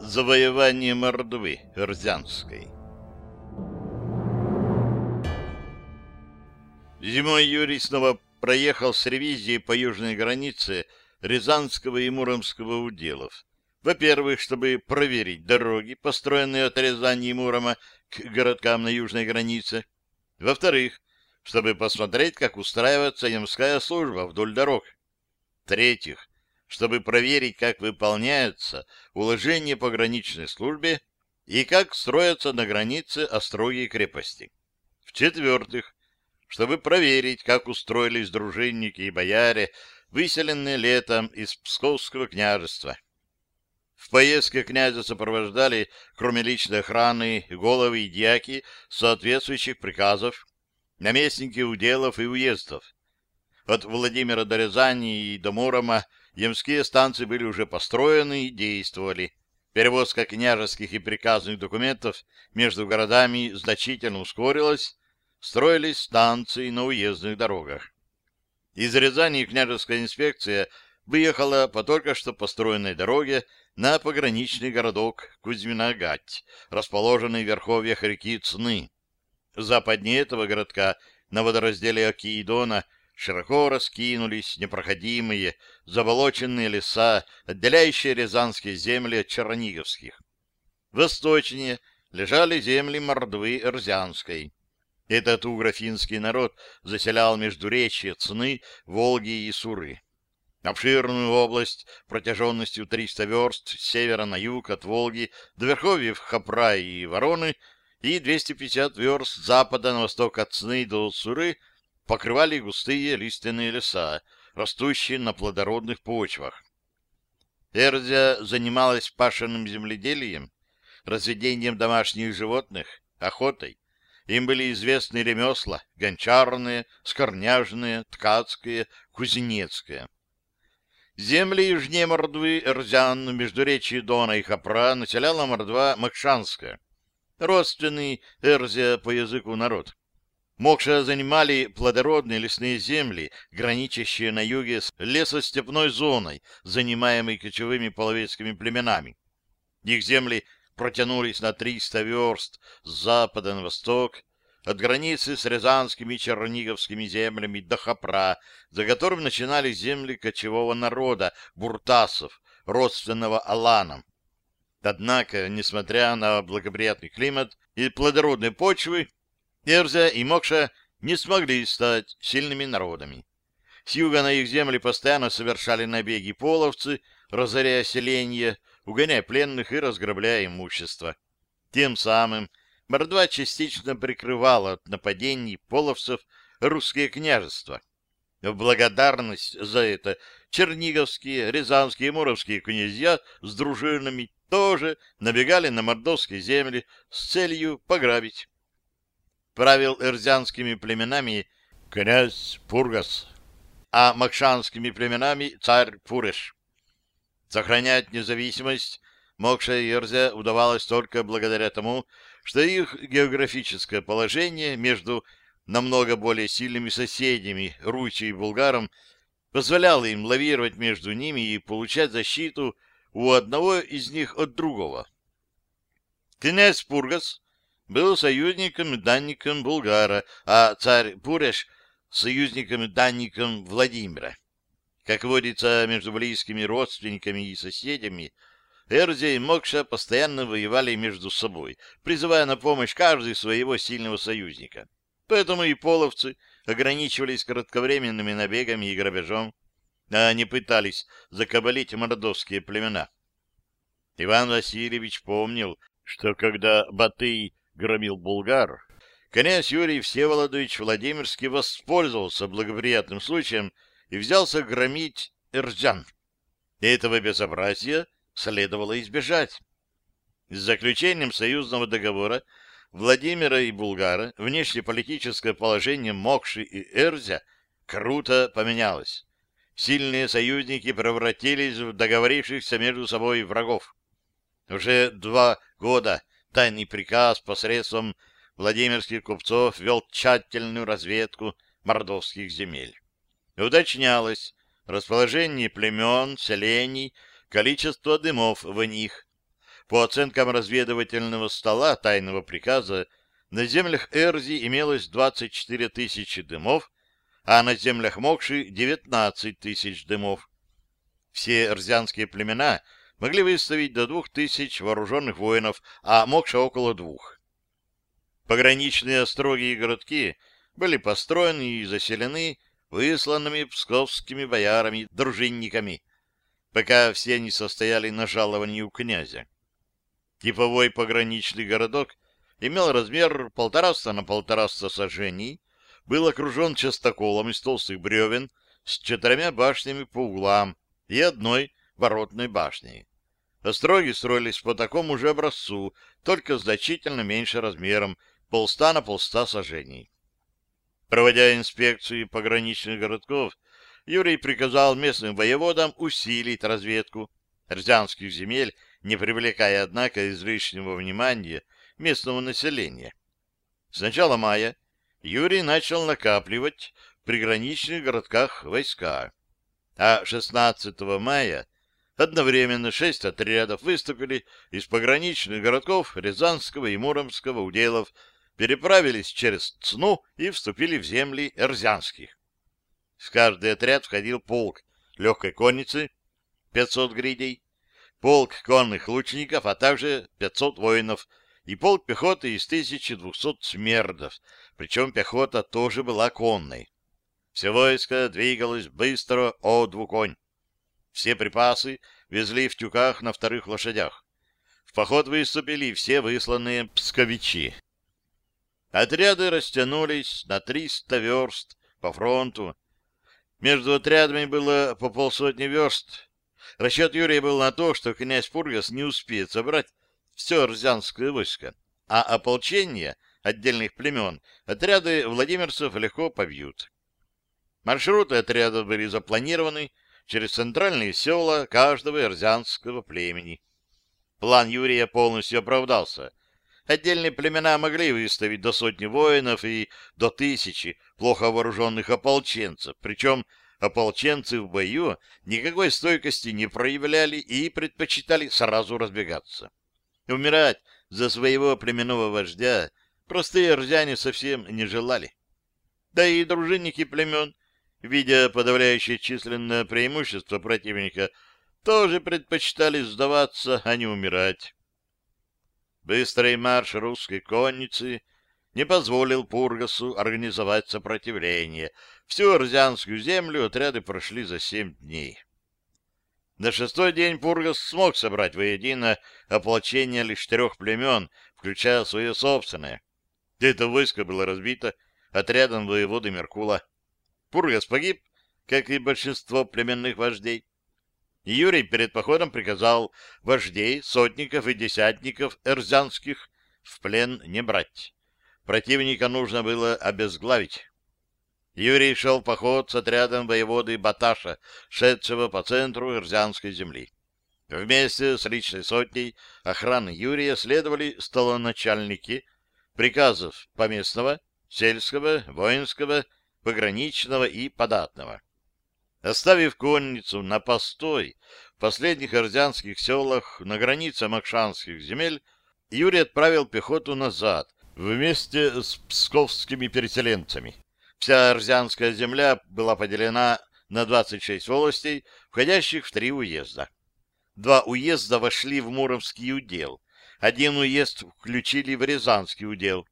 Завоевание Мордвы Рзянской Зимой Юрий снова проехал с ревизией по южной границе Рязанского и Муромского уделов. Во-первых, чтобы проверить дороги, построенные от Рязани и Мурома к городкам на южной границе. Во-вторых, чтобы посмотреть, как устраивается ямская служба вдоль дорог. В-третьих, чтобы проверить, как выполняются уложения пограничной службе и как строятся на границе остроги и крепости. В-четвертых, чтобы проверить, как устроились дружинники и бояре, выселенные летом из Псковского княжества. В поездке князя сопровождали, кроме личной охраны, головы и дьяки соответствующих приказов, наместники уделов и уездов. От Владимира до Рязани и до Мурома Ямские станции были уже построены и действовали. Перевозка княжеских и приказных документов между городами значительно ускорилась, строились станции на уездных дорогах. Из Рязани княжеская инспекция выехала по только что построенной дороге на пограничный городок Кузьмина-Гать, расположенный в верховьях реки Цны. Западнее этого городка, на водоразделе Оки и Дона, широко раскинулись непроходимые заболоченные леса, отделяющие рязанские земли от черниговских. Восточнее лежали земли Мордвы Рзянской. Этот угрофинский народ заселял междуречье Цны, Волги и Суры. Обширную область протяженностью 300 верст с севера на юг от Волги до верховьев Хапра и Вороны и 250 верст с запада на восток от Цны до Суры — покрывали густые лиственные леса, растущие на плодородных почвах. Эрзя занималась пашенным земледелием, разведением домашних животных, охотой. Им были известны ремесла — гончарные, скорняжные, ткацкие, кузнецкие. Земли южнее Мордвы, Эрзян, между речи Дона и Хапра населяла Мордва Макшанская, родственный Эрзя по языку народ. Мокша занимали плодородные лесные земли, граничащие на юге с лесостепной зоной, занимаемой кочевыми половецкими племенами. Их земли протянулись на 300 верст с запада на восток, от границы с рязанскими и черниговскими землями до Хапра, за которым начинались земли кочевого народа, буртасов, родственного аланам. Однако, несмотря на благоприятный климат и плодородные почвы, Эрзя и Мокша не смогли стать сильными народами. С юга на их земли постоянно совершали набеги половцы, разоряя селения, угоняя пленных и разграбляя имущество. Тем самым Мордва частично прикрывала от нападений половцев русские княжества. В благодарность за это черниговские, рязанские и муровские князья с дружинами тоже набегали на мордовские земли с целью пограбить правил эрзянскими племенами князь Пургас, а макшанскими племенами царь Пуреш. Сохранять независимость Мокша и Эрзя удавалось только благодаря тому, что их географическое положение между намного более сильными соседями, Русью и Булгаром, позволяло им лавировать между ними и получать защиту у одного из них от другого. Князь Пургас был союзником и данником Булгара, а царь Пуреш — союзником и данником Владимира. Как водится между близкими родственниками и соседями, Эрзия и Мокша постоянно воевали между собой, призывая на помощь каждый своего сильного союзника. Поэтому и половцы ограничивались кратковременными набегами и грабежом, а не пытались закабалить мордовские племена. Иван Васильевич помнил, что когда Батый громил булгар, князь Юрий Всеволодович Владимирский воспользовался благоприятным случаем и взялся громить Эрзян. Этого безобразия следовало избежать. С заключением союзного договора Владимира и Булгара внешнеполитическое положение Мокши и Эрзя круто поменялось. Сильные союзники превратились в договорившихся между собой врагов. Уже два года тайный приказ посредством Владимирских купцов вел тщательную разведку мордовских земель. Уточнялось, расположение племен, селений, количество дымов в них. По оценкам разведывательного стола тайного приказа, на землях Эрзи имелось 24 тысячи дымов, а на землях Мокши — 19 тысяч дымов. Все эрзианские племена могли выставить до двух тысяч вооруженных воинов, а Мокша — около двух. Пограничные остроги и городки были построены и заселены высланными псковскими боярами-дружинниками, пока все не состояли на жаловании у князя. Типовой пограничный городок имел размер полтораста на полтораста сажений, был окружен частоколом из толстых бревен с четырьмя башнями по углам и одной воротной башней. Остроги строились по такому же образцу, только значительно меньше размером, полста на полста сажений. Проводя инспекцию пограничных городков, Юрий приказал местным воеводам усилить разведку рзянских земель, не привлекая, однако, излишнего внимания местного населения. С начала мая Юрий начал накапливать в приграничных городках войска, а 16 мая одновременно шесть отрядов выступили из пограничных городков Рязанского и Муромского уделов, переправились через Цну и вступили в земли Эрзянских. В каждый отряд входил полк легкой конницы, 500 гридей, полк конных лучников, а также 500 воинов и полк пехоты из 1200 смердов, причем пехота тоже была конной. Все войско двигалось быстро о двуконь. Все припасы везли в тюках на вторых лошадях. В поход выступили все высланные псковичи. Отряды растянулись на 300 верст по фронту. Между отрядами было по полсотни верст. Расчет Юрия был на то, что князь Пургас не успеет собрать все рзянское войско, а ополчение отдельных племен отряды владимирцев легко побьют. Маршруты отрядов были запланированы через центральные села каждого эрзянского племени. План Юрия полностью оправдался. Отдельные племена могли выставить до сотни воинов и до тысячи плохо вооруженных ополченцев, причем ополченцы в бою никакой стойкости не проявляли и предпочитали сразу разбегаться. Умирать за своего племенного вождя простые рзяне совсем не желали. Да и дружинники племен, видя подавляющее численное преимущество противника, тоже предпочитали сдаваться, а не умирать. Быстрый марш русской конницы не позволил Пургасу организовать сопротивление. Всю Арзянскую землю отряды прошли за семь дней. На шестой день Пургас смог собрать воедино ополчение лишь трех племен, включая свое собственное. Это войско было разбито отрядом воеводы Меркула. Пургас погиб, как и большинство племенных вождей. Юрий перед походом приказал вождей, сотников и десятников эрзянских в плен не брать. Противника нужно было обезглавить. Юрий шел в поход с отрядом воеводы Баташа, шедшего по центру Ирзянской земли. Вместе с личной сотней охраны Юрия следовали столоначальники приказов поместного, сельского, воинского, пограничного и податного. Оставив конницу на постой в последних ирзянских селах на границе Макшанских земель, Юрий отправил пехоту назад вместе с псковскими переселенцами. Вся Арзянская земля была поделена на 26 волостей, входящих в три уезда. Два уезда вошли в Муромский удел, один уезд включили в Рязанский удел.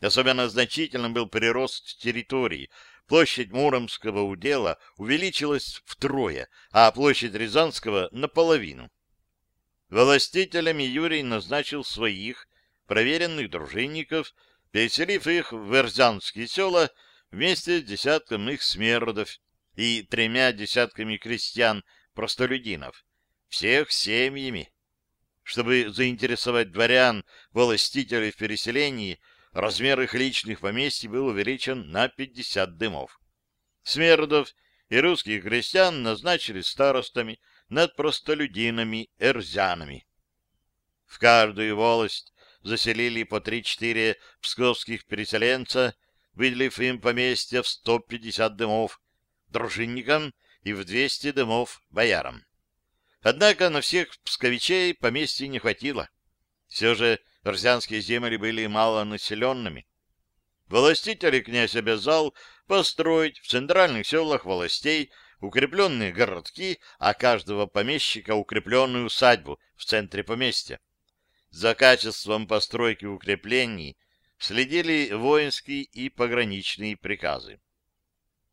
Особенно значительным был прирост территории. Площадь Муромского удела увеличилась втрое, а площадь Рязанского — наполовину. Властителями Юрий назначил своих проверенных дружинников, переселив их в Эрзянские села вместе с десятком их смердов и тремя десятками крестьян-простолюдинов, всех семьями. Чтобы заинтересовать дворян, властителей в переселении, размер их личных поместий был увеличен на 50 дымов. Смердов и русских крестьян назначили старостами над простолюдинами-эрзянами. В каждую волость заселили по 3-4 псковских переселенца, выделив им поместья в 150 дымов, дружинникам и в 200 домов боярам. Однако на всех псковичей поместья не хватило. Все же рзянские земли были малонаселенными. Властитель князь обязал построить в центральных селах властей укрепленные городки, а каждого помещика укрепленную усадьбу в центре поместья. За качеством постройки укреплений следили воинские и пограничные приказы.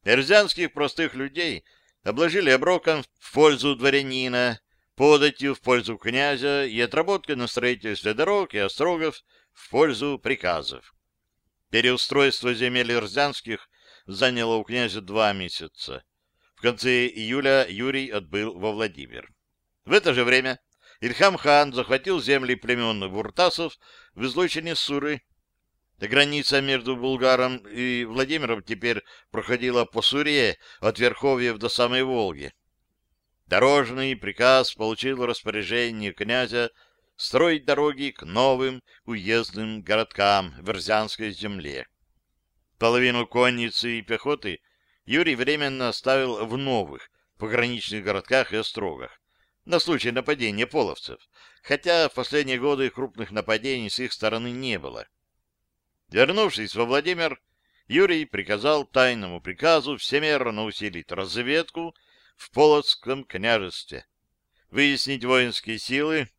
Эрзянских простых людей обложили оброком в пользу дворянина, податью в пользу князя и отработкой на строительстве дорог и острогов в пользу приказов. Переустройство земель Ирзянских заняло у князя два месяца. В конце июля Юрий отбыл во Владимир. В это же время Ильхам хан захватил земли племен буртасов в излучине Суры. Граница между Булгаром и Владимиром теперь проходила по Суре от Верховьев до самой Волги. Дорожный приказ получил распоряжение князя строить дороги к новым уездным городкам в Эрзянской земле. Половину конницы и пехоты Юрий временно оставил в новых пограничных городках и острогах на случай нападения половцев, хотя в последние годы крупных нападений с их стороны не было. Вернувшись во Владимир, Юрий приказал тайному приказу всемерно усилить разведку в Полоцком княжестве, выяснить воинские силы,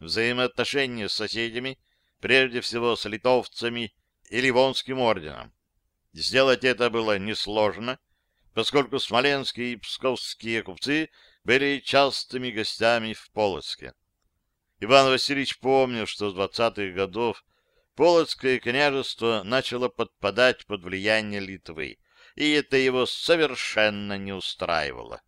взаимоотношения с соседями, прежде всего с литовцами и Ливонским орденом. Сделать это было несложно, поскольку смоленские и псковские купцы были частыми гостями в Полоцке. Иван Васильевич помнил, что с двадцатых годов Полоцкое княжество начало подпадать под влияние Литвы, и это его совершенно не устраивало.